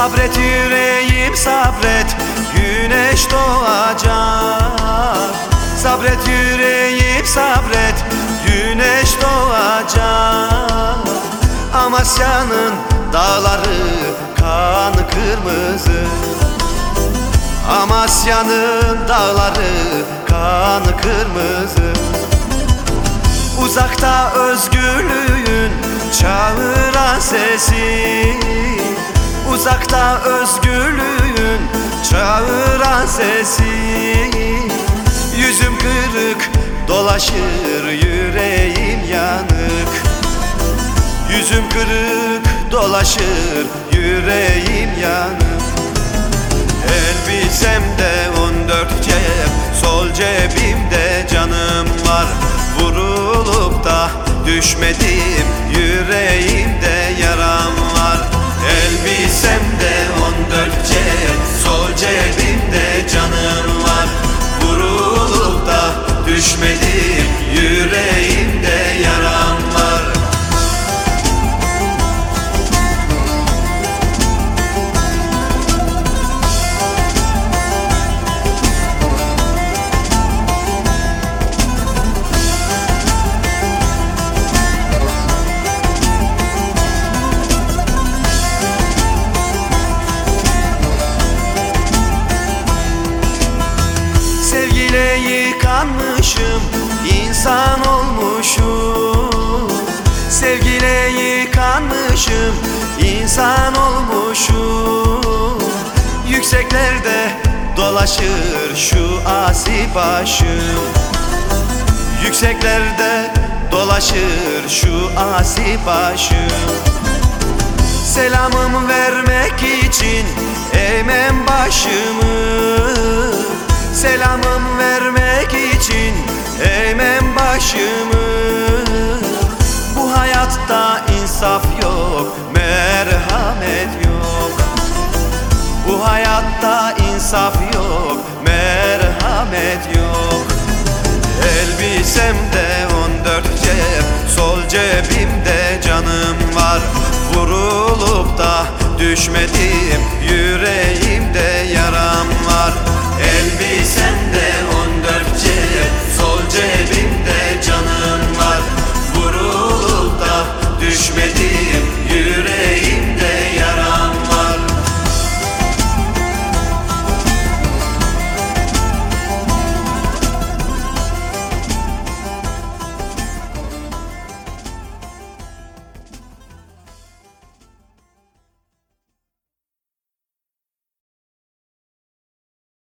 Sabret yüreğim sabret. Güneş doğacak. Sabret yüreğim sabret. Güneş doğacak. Amasya'nın dağları kan kırmızı. Amasya'nın dağları kan kırmızı. Uzakta özgürlüğün çağıran sesi Uzakta özgürlüğün çağıran sesi. Yüzüm kırık dolaşır yüreğim yanık. Yüzüm kırık dolaşır yüreğim yanık. Elbisemde on dört cep Sol cebimde canım var. Vurulup da düşmedim Yüreğimde yıkanmışım insan olmuşum. Sevgiyle yıkanmışım insan olmuşum. Yükseklerde dolaşır şu asi başım. Yükseklerde dolaşır şu asi başım. Selamımı vermek için eğmem başımı başımı. Bu hayatta insaf yok, merhamet yok. Bu hayatta insaf yok, merhamet yok. Elbisemde on dört cep, sol cebimde canım var. Vurulup da düşmedim, yüreğimde yaram var. Elbisemde düşmedi.